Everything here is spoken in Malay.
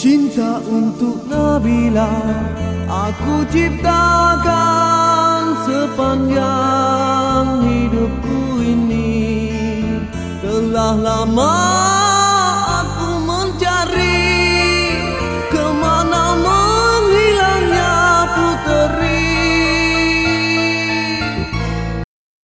Cinta untuk Nabila. Aku ciptakan sepanjang hidupku ini. Telah lama